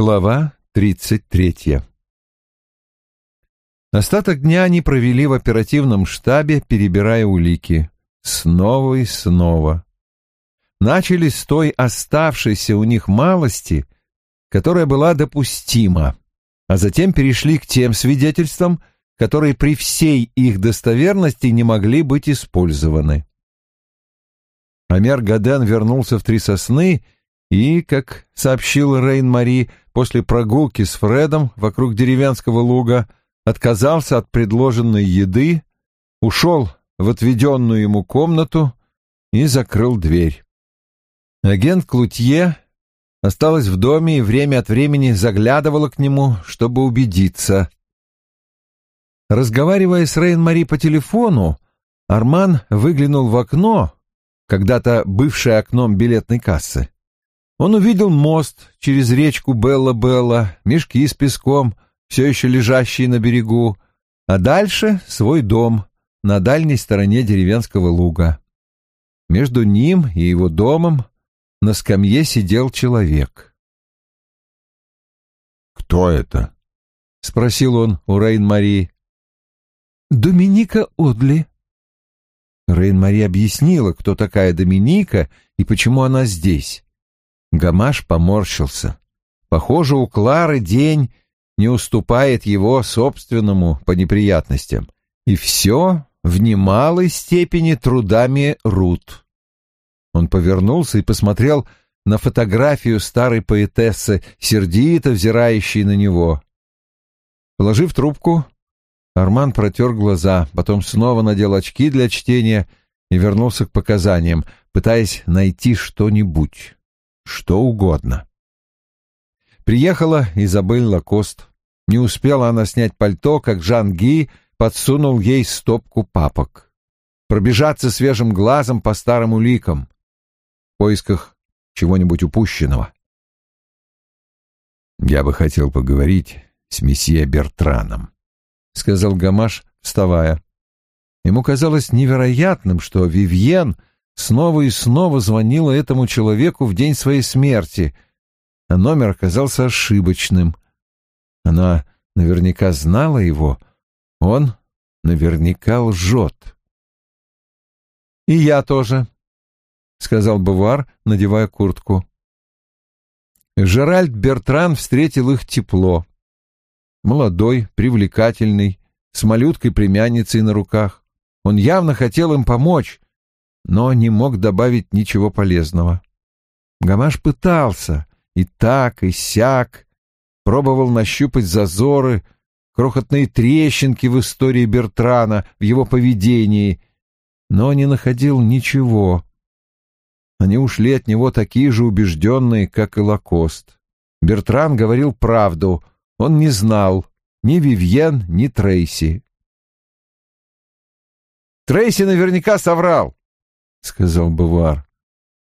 Глава тридцать третья Остаток дня они провели в оперативном штабе, перебирая улики. Снова и снова. Начали с той оставшейся у них малости, которая была допустима, а затем перешли к тем свидетельствам, которые при всей их достоверности не могли быть использованы. Амер Гаден вернулся в Три Сосны как сообщил Рейн-Мари, после прогулки с Фредом вокруг деревенского луга, отказался от предложенной еды, ушел в отведенную ему комнату и закрыл дверь. Агент Клутье осталась в доме и время от времени заглядывала к нему, чтобы убедиться. Разговаривая с Рейн-Мари по телефону, Арман выглянул в окно, когда-то бывшее окном билетной кассы. Он увидел мост через речку Белла-Белла, мешки с песком, все еще лежащие на берегу, а дальше свой дом на дальней стороне деревенского луга. Между ним и его домом на скамье сидел человек. «Кто это?» — спросил он у Рейн-Мари. «Доминика Одли». Рейн-Мари объяснила, кто такая Доминика и почему она здесь. Гамаш поморщился. Похоже, у Клары день не уступает его собственному по неприятностям. И все в немалой степени трудами Рут. Он повернулся и посмотрел на фотографию старой поэтессы, сердито взирающей на него. Положив трубку, Арман протер глаза, потом снова надел очки для чтения и вернулся к показаниям, пытаясь найти что-нибудь, что угодно. Приехала Изабель Лакост. Не успела она снять пальто, как Жан Ги подсунул ей стопку папок. Пробежаться свежим глазом по старым уликам в поисках чего-нибудь упущенного. «Я бы хотел поговорить с месье Бертраном», — сказал Гамаш, вставая. Ему казалось невероятным, что Вивьен снова и снова звонила этому человеку в день своей смерти, а номер оказался ошибочным. Она наверняка знала его, он наверняка лжет. «И я тоже», — сказал Бувар, надевая куртку. Жеральд Бертран встретил их тепло молодой, привлекательный, с малюткой-племянницей на руках. Он явно хотел им помочь, но не мог добавить ничего полезного. Гамаш пытался и так, и сяк, пробовал нащупать зазоры, крохотные трещинки в истории Бертрана, в его поведении, но не находил ничего. Они ушли от него такие же убежденные, как и Лакост. Бертран говорил правду — он не знал ни Вивьен, ни Трейси. «Трейси наверняка соврал», — сказал Бувар.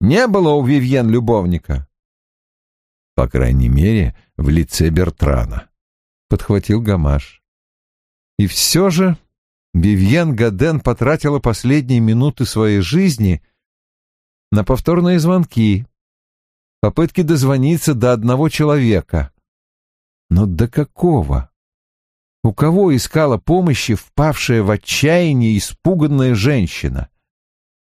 «Не было у Вивьен любовника». «По крайней мере, в лице Бертрана», — подхватил Гамаш. И все же Вивьен Гаден потратила последние минуты своей жизни на повторные звонки, попытки дозвониться до одного человека, но до какого? У кого искала помощи впавшая в отчаяние испуганная женщина?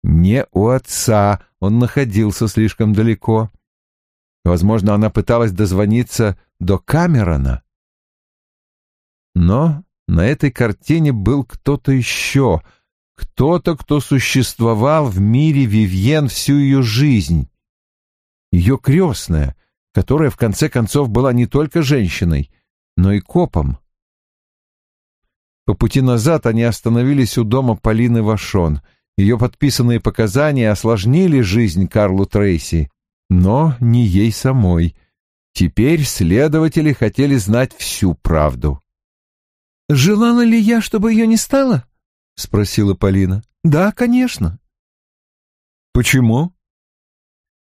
Не у отца, он находился слишком далеко. Возможно, она пыталась дозвониться до Камерона. Но на этой картине был кто-то еще, кто-то, кто существовал в мире Вивьен всю ее жизнь. Ее крестная — которая в конце концов была не только женщиной, но и копом. По пути назад они остановились у дома Полины Вашон. Ее подписанные показания осложнили жизнь Карлу Трейси, но не ей самой. Теперь следователи хотели знать всю правду. «Желала ли я, чтобы ее не стало?» — спросила Полина. «Да, конечно». «Почему?»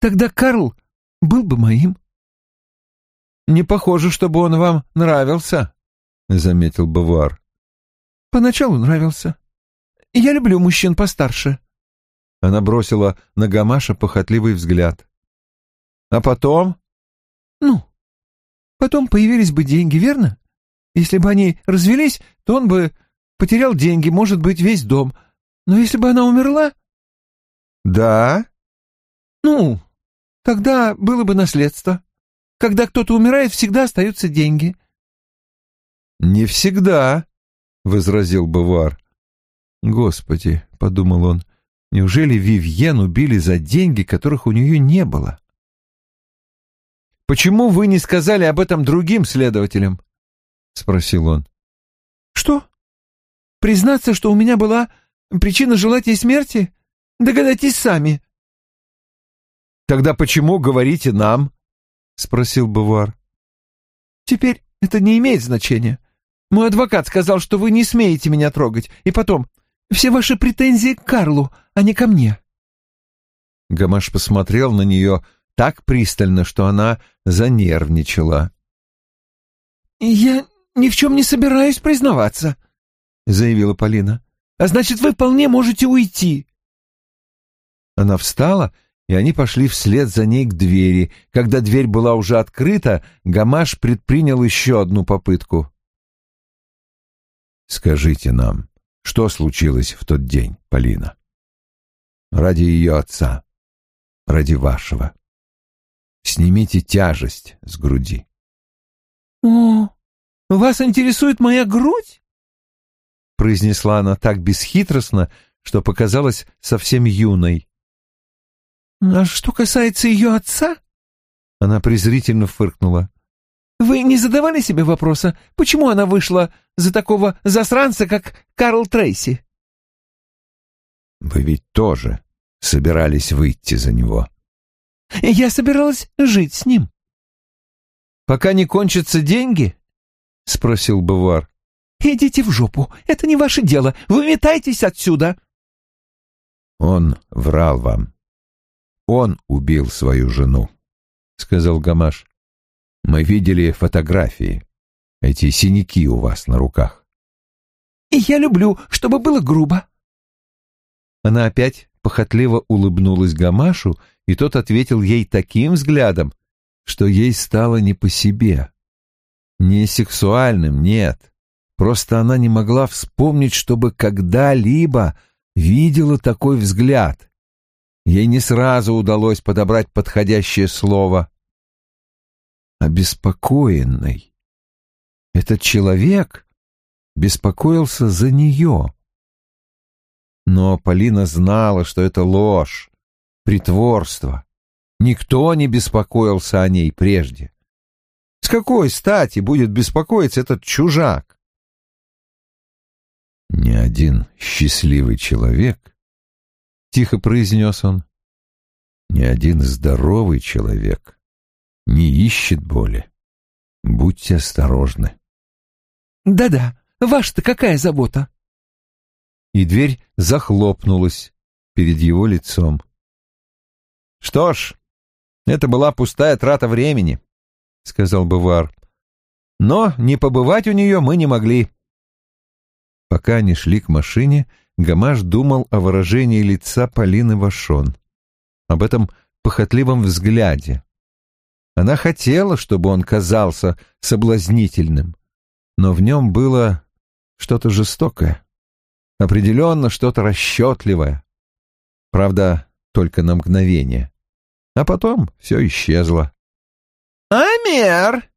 «Тогда Карл был бы моим». Не похоже, чтобы он вам нравился, — заметил Бавуар. Поначалу нравился. Я люблю мужчин постарше. Она бросила на Гамаша похотливый взгляд. А потом? Ну, потом появились бы деньги, верно? Если бы они развелись, то он бы потерял деньги, может быть, весь дом. Но если бы она умерла... Да? Ну, тогда было бы наследство. Когда кто-то умирает, всегда остаются деньги. Не всегда, — возразил Бавар. Господи, — подумал он, — неужели Вивьен убили за деньги, которых у нее не было? «Почему вы не сказали об этом другим следователям?» — спросил он. «Что? Признаться, что у меня была причина желать ей смерти? Догадайтесь сами». «Тогда почему говорите нам?» — спросил Бавар. «Теперь это не имеет значения. Мой адвокат сказал, что вы не смеете меня трогать. И потом, все ваши претензии к Карлу, а не ко мне». Гамаш посмотрел на нее так пристально, что она занервничала. «Я ни в чем не собираюсь признаваться», — заявила Полина. «А значит, вы вполне можете уйти». Она встала, и они пошли вслед за ней к двери. Когда дверь была уже открыта, Гамаш предпринял еще одну попытку. «Скажите нам, что случилось в тот день, Полина? Ради ее отца, ради вашего. Снимите тяжесть с груди». «О, вас интересует моя грудь?» произнесла она так бесхитростно, что показалась совсем юной. «А что касается ее отца?» Она презрительно фыркнула. «Вы не задавали себе вопроса, почему она вышла за такого засранца, как Карл Трейси?» «Вы ведь тоже собирались выйти за него». «Я собиралась жить с ним». «Пока не кончатся деньги?» — спросил Бавар. «Идите в жопу, это не ваше дело, выметайтесь отсюда!» «Он врал вам. Он убил свою жену», — сказал Гамаш. «Мы видели фотографии. Эти синяки у вас на руках». «И я люблю, чтобы было грубо». Она опять похотливо улыбнулась Гамашу, и тот ответил ей таким взглядом, что ей стало не по себе. Не сексуальным, нет. Просто она не могла вспомнить, чтобы когда-либо видела такой взгляд. Ей не сразу удалось подобрать подходящее слово. Обеспокоенный. Этот человек беспокоился за нее. Но Полина знала, что это ложь, притворство. Никто не беспокоился о ней прежде. С какой стати будет беспокоиться этот чужак? Ни один счастливый человек, — тихо произнес он, — ни один здоровый человек не ищет боли. Будьте осторожны. Да-да, ваша-то какая забота? И дверь захлопнулась перед его лицом. Что ж, это была пустая трата времени. — сказал Бавар. «Но не побывать у нее мы не могли». Пока они шли к машине, Гамаш думал о выражении лица Полины Вашон, об этом похотливом взгляде. Она хотела, чтобы он казался соблазнительным, но в нем было что-то жестокое, определенно что-то расчетливое. Правда, только на мгновение. А потом все исчезло. «Амер!»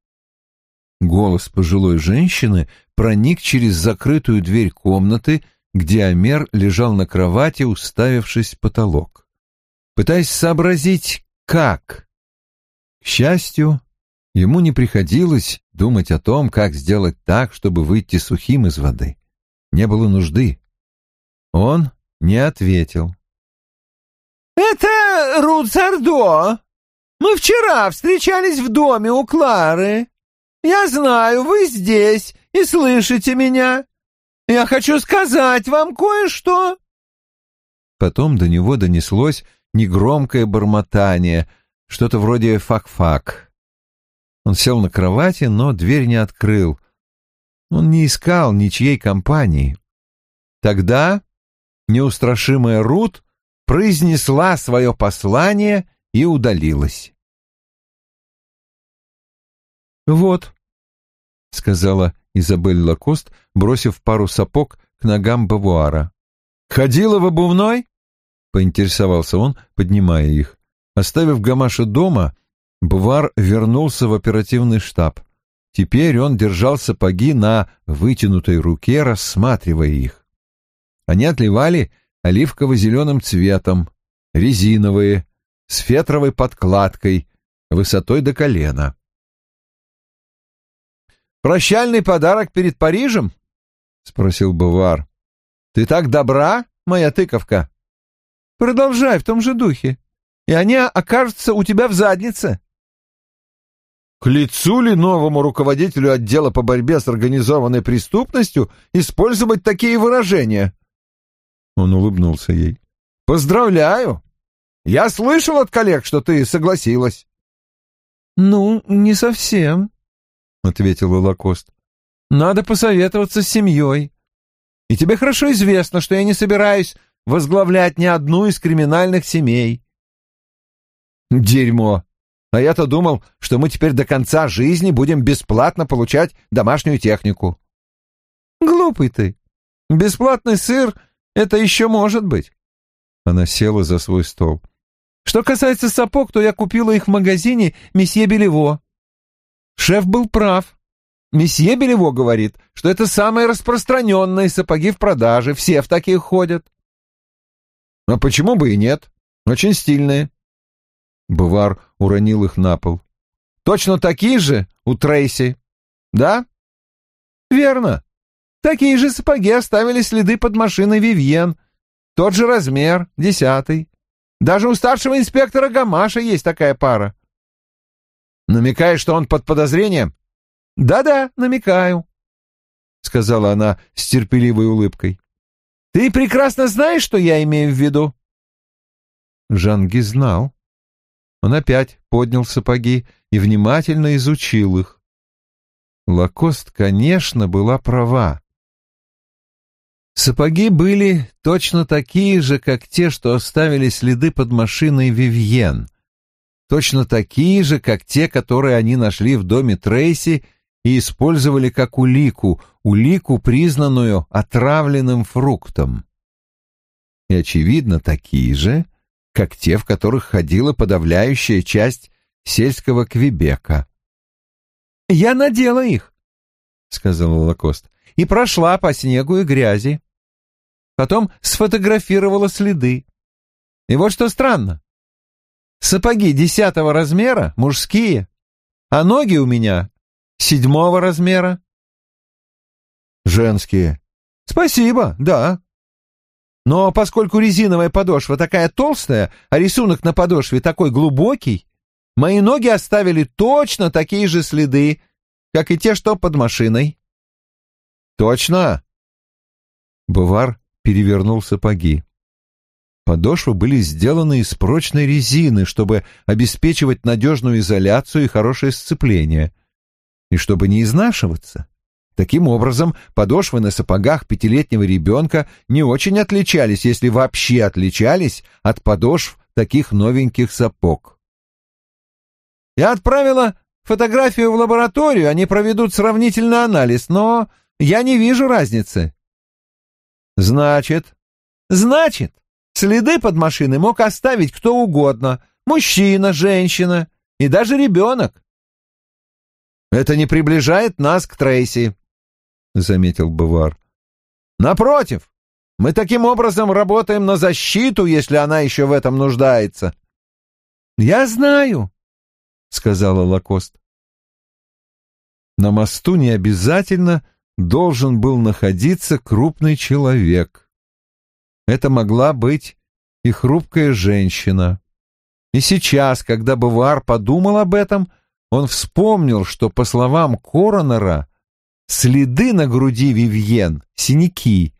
Голос пожилой женщины проник через закрытую дверь комнаты, где Амер лежал на кровати, уставившись в потолок, пытаясь сообразить, как. К счастью, ему не приходилось думать о том, как сделать так, чтобы выйти сухим из воды. Не было нужды. Он не ответил. «Это Рут Сардо!» Мы вчера встречались в доме у Клары. Я знаю, вы здесь и слышите меня. Я хочу сказать вам кое-что». Потом до него донеслось негромкое бормотание, что-то вроде фак-фак. Он сел на кровати, но дверь не открыл. Он не искал ничьей компании. Тогда неустрашимая Рут произнесла свое послание и удалилась. «Вот», — сказала Изабель Лакост, бросив пару сапог к ногам Бавуара. «Ходила в обувной?» — поинтересовался он, поднимая их. Оставив Гамаша дома, Бувар вернулся в оперативный штаб. Теперь он держал сапоги на вытянутой руке, рассматривая их. Они отливали оливково-зеленым цветом, резиновые, с фетровой подкладкой, высотой до колена. «Прощальный подарок перед Парижем?» — спросил Бувар. «Ты так добра, моя тыковка?» «Продолжай в том же духе, и они окажутся у тебя в заднице». К лицу ли новому руководителю отдела по борьбе с организованной преступностью использовать такие выражения? Он улыбнулся ей. Поздравляю. Я слышал от коллег, что ты согласилась. Ну, не совсем, ответила Лакост. Надо посоветоваться с семьей. И тебе хорошо известно, что я не собираюсь возглавлять ни одну из криминальных семей. Дерьмо. А я-то думал, что мы теперь до конца жизни будем бесплатно получать домашнюю технику. Глупый ты. Бесплатный сыр — это еще может быть. Она села за свой стол. Что касается сапог, то я купила их в магазине месье Белево. Шеф был прав. Месье Белево говорит, что это самые распространенные сапоги в продаже, все в таких ходят. А почему бы и нет? Очень стильные. Бувар уронил их на пол. «Точно такие же у Трейси, да?» «Верно. Такие же сапоги оставили следы под машиной Вивьен. Тот же размер, десятый. Даже у старшего инспектора Гамаша есть такая пара». «Намекаешь, что он под подозрением?» «Да-да, намекаю», — сказала она с терпеливой улыбкой. «Ты прекрасно знаешь, что я имею в виду?» Жанги знал. Он опять поднял сапоги и внимательно изучил их. Лакост, конечно, была права. Сапоги были точно такие же, как те, что оставили следы под машиной Вивьен. Точно такие же, как те, которые они нашли в доме Трейси и использовали как улику, улику, признанную отравленным фруктом. И, очевидно, такие же, как те, в которых ходила подавляющая часть сельского Квебека. «Я надела их», — сказала Лакост, — «и прошла по снегу и грязи. Потом сфотографировала следы. И вот что странно. Сапоги десятого размера, мужские, а ноги у меня седьмого размера». «Женские». «Спасибо, да», но поскольку резиновая подошва такая толстая, а рисунок на подошве такой глубокий, мои ноги оставили точно такие же следы, как и те, что под машиной. Точно? Бувар перевернул сапоги. Подошвы были сделаны из прочной резины, чтобы обеспечивать надежную изоляцию и хорошее сцепление. И чтобы не изнашиваться. Таким образом, подошвы на сапогах пятилетнего ребенка не очень отличались, если вообще отличались от подошв таких новеньких сапог. «Я отправила фотографию в лабораторию, они проведут сравнительный анализ, но я не вижу разницы». «Значит?» «Значит, следы под машиной мог оставить кто угодно, мужчина, женщина и даже ребенок. Это не приближает нас к Трейси. — заметил Бавар. «Напротив, мы таким образом работаем на защиту, если она еще в этом нуждается». «Я знаю», — сказала Лакост. На мосту не обязательно должен был находиться крупный человек. Это могла быть и хрупкая женщина. И сейчас, когда Бавар подумал об этом, он вспомнил, что, по словам коронера, Следы на груди Вивьен, синяки,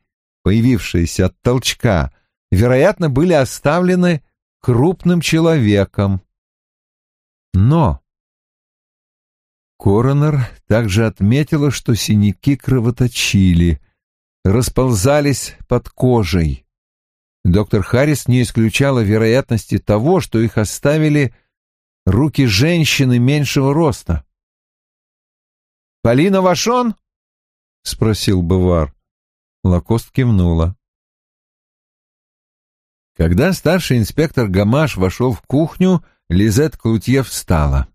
появившиеся от толчка, вероятно, были оставлены крупным человеком. Но Коронер также отметила, что синяки кровоточили, расползались под кожей. Доктор Харрис не исключала вероятности того, что их оставили руки женщины меньшего роста. Полина Вашон?» — спросил Бавар. Лакост кивнула. Когда старший инспектор Гамаш вошел в кухню, Лизет Клутье встала.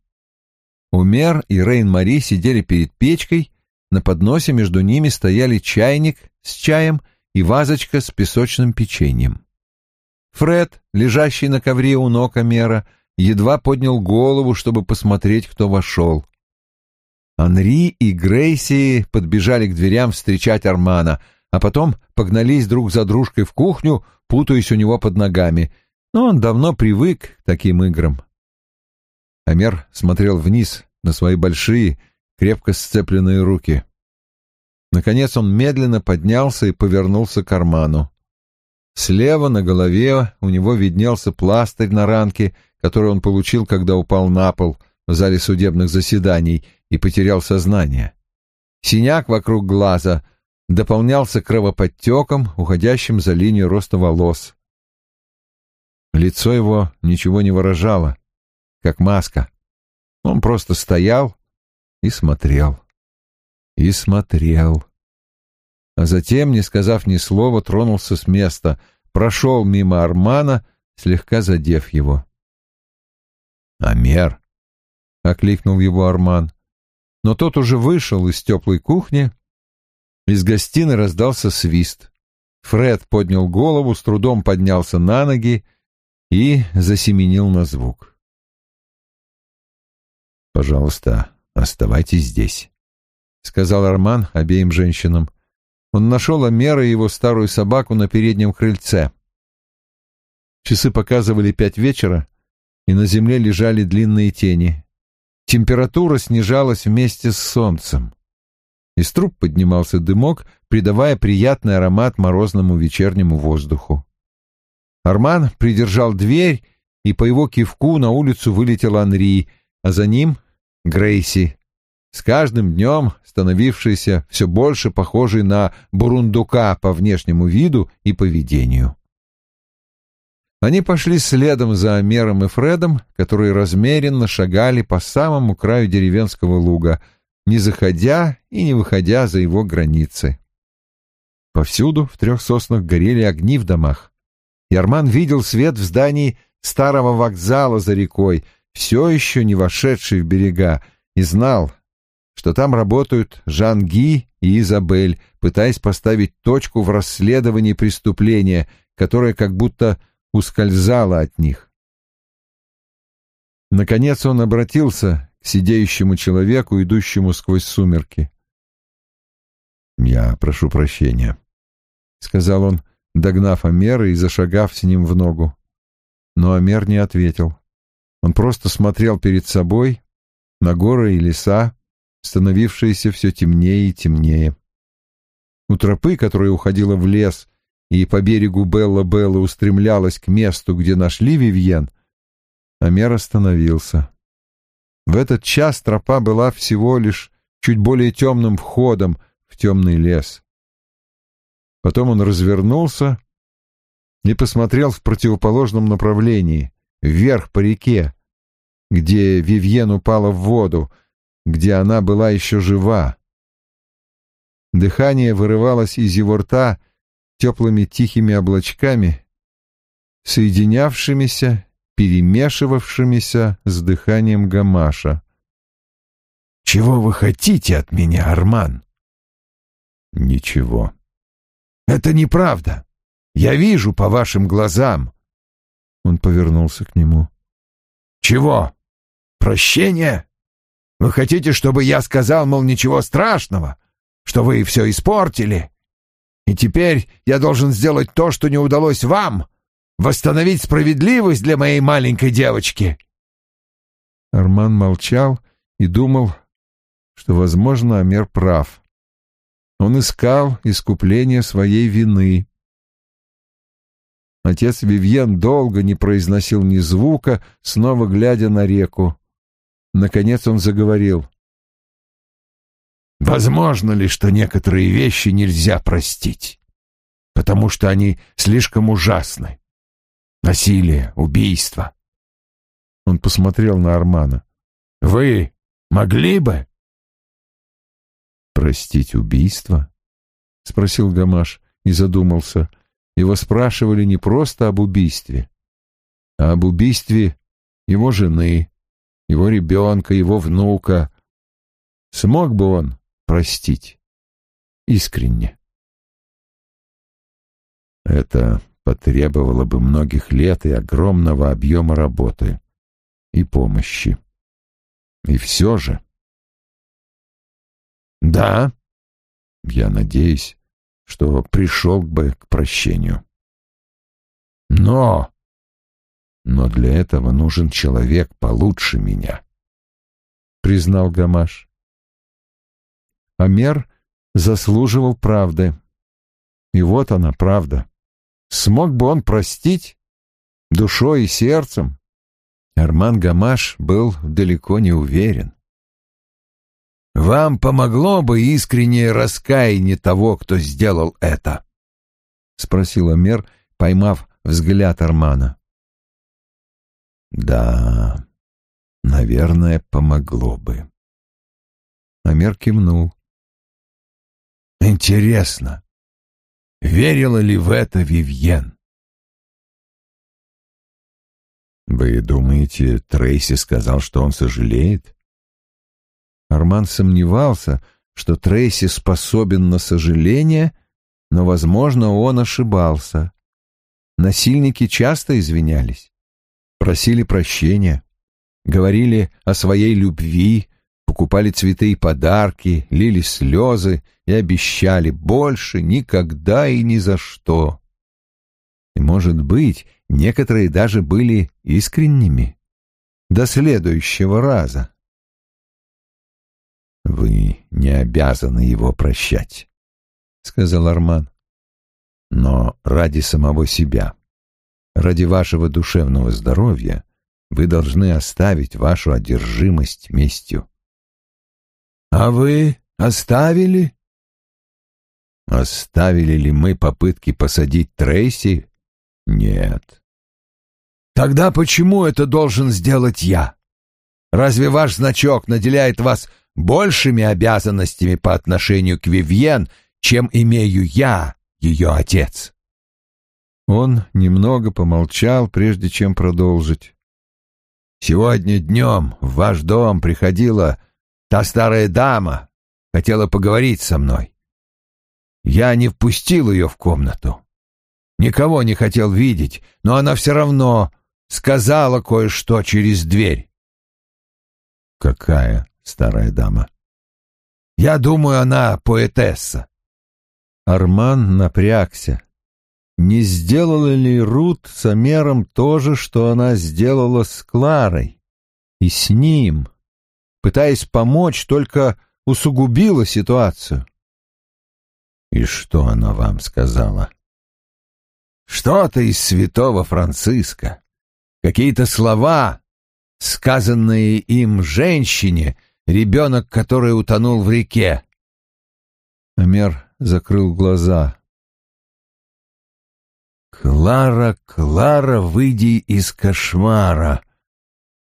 Умер и Рейн-Мари сидели перед печкой, на подносе между ними стояли чайник с чаем и вазочка с песочным печеньем. Фред, лежащий на ковре у ног Амера, едва поднял голову, чтобы посмотреть, кто вошел. Анри и Грейси подбежали к дверям встречать Армана, а потом погнались друг за дружкой в кухню, путаясь у него под ногами, но он давно привык к таким играм. Амер смотрел вниз на свои большие, крепко сцепленные руки. Наконец он медленно поднялся и повернулся к карману. Слева на голове у него виднелся пластырь на ранке, который он получил, когда упал на пол в зале судебных заседаний и потерял сознание. Синяк вокруг глаза дополнялся кровоподтеком, уходящим за линию роста волос. Лицо его ничего не выражало, как маска. Он просто стоял и смотрел. И смотрел. А затем, не сказав ни слова, тронулся с места, прошел мимо Армана, слегка задев его. «Амер!» — окликнул его Арман. Но тот уже вышел из теплой кухни. Из гостиной раздался свист. Фред поднял голову, с трудом поднялся на ноги и засеменил на звук. «Пожалуйста, оставайтесь здесь», — сказал Арман обеим женщинам. Он нашел Амера и его старую собаку на переднем крыльце. Часы показывали пять вечера, и на земле лежали длинные тени. Температура снижалась вместе с солнцем. Из труб поднимался дымок, придавая приятный аромат морозному вечернему воздуху. Арман придержал дверь, и по его кивку на улицу вылетел Анри, а за ним — Грейси, с каждым днем становившийся все больше похожий на бурундука по внешнему виду и поведению. Они пошли следом за Амером и Фредом, которые размеренно шагали по самому краю деревенского луга, не заходя и не выходя за его границы. Повсюду в трех соснах горели огни в домах. Ярман видел свет в здании старого вокзала за рекой, все еще не вошедший в берега, и знал, что там работают Жан Ги и Изабель, пытаясь поставить точку в расследовании преступления, которое как будто ускользала от них. Наконец он обратился к сидеющему человеку, идущему сквозь сумерки. «Я прошу прощения», — сказал он, догнав Амера и зашагав с ним в ногу. Но Амер не ответил. Он просто смотрел перед собой на горы и леса, становившиеся все темнее и темнее. У тропы, которая уходила в лес, и по берегу Белла-Белла устремлялась к месту, где нашли Вивьен, Амер остановился. В этот час тропа была всего лишь чуть более темным входом в темный лес. Потом он развернулся и посмотрел в противоположном направлении, вверх по реке, где Вивьен упала в воду, где она была еще жива. Дыхание вырывалось из его рта, теплыми тихими облачками, соединявшимися, перемешивавшимися с дыханием гамаша. «Чего вы хотите от меня, Арман?» «Ничего». «Это неправда. Я вижу по вашим глазам». Он повернулся к нему. «Чего? Прощение? Вы хотите, чтобы я сказал, мол, ничего страшного? Что вы все испортили? И теперь я должен сделать то, что не удалось вам, восстановить справедливость для моей маленькой девочки. Арман молчал и думал, что, возможно, Амер прав. Он искал искупление своей вины. Отец Вивьен долго не произносил ни звука, снова глядя на реку. Наконец он заговорил. Возможно ли, что некоторые вещи нельзя простить, потому что они слишком ужасны? Насилие, убийство. Он посмотрел на Армана. Вы могли бы? «Простить убийство?» — спросил Гамаш и задумался. Его спрашивали не просто об убийстве, а об убийстве его жены, его ребенка, его внука. Смог бы он простить? Искренне. Это потребовало бы многих лет и огромного объема работы и помощи. И все же... Да, я надеюсь, что пришел бы к прощению. Но... Но для этого нужен человек получше меня, — признал Гамаш. Амер заслуживал правды. И вот она, правда. Смог бы он простить душой и сердцем? Арман Гамаш был далеко не уверен. «Вам помогло бы искреннее раскаяние того, кто сделал это?» — спросил Амер, поймав взгляд Армана. «Да, наверное, помогло бы». Амер кивнул. «Интересно, верила ли в это Вивьен?» «Вы думаете, Трейси сказал, что он сожалеет?» Арман сомневался, что Трейси способен на сожаление, но, возможно, он ошибался. Насильники часто извинялись, просили прощения, говорили о своей любви, покупали цветы и подарки, лили слезы и обещали больше никогда и ни за что. И, может быть, некоторые даже были искренними. До следующего раза. «Вы не обязаны его прощать», — сказал Арман. «Но ради самого себя, ради вашего душевного здоровья, вы должны оставить вашу одержимость местью». «А вы оставили?» «Оставили ли мы попытки посадить Трейси? Нет». «Тогда почему это должен сделать я? Разве ваш значок наделяет вас большими обязанностями по отношению к Вивьен, чем имею я, ее отец. Он немного помолчал, прежде чем продолжить. «Сегодня днем в ваш дом приходила та старая дама, хотела поговорить со мной. Я не впустил ее в комнату. Никого не хотел видеть, но она все равно сказала кое-что через дверь». «Какая старая дама. «Я думаю, она поэтесса». Арман напрягся. Не сделала ли Рут с Амером то же, что она сделала с Кларой? И с ним, пытаясь помочь, только усугубила ситуацию. «И что она вам сказала?» «Что-то из святого Франциска. Какие-то слова, сказанные им женщине, Ребенок, который утонул в реке. Амер закрыл глаза. Клара, Клара, выйди из кошмара.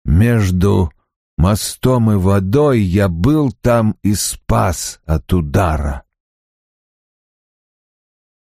Между мостом и водой я был там и спас от удара.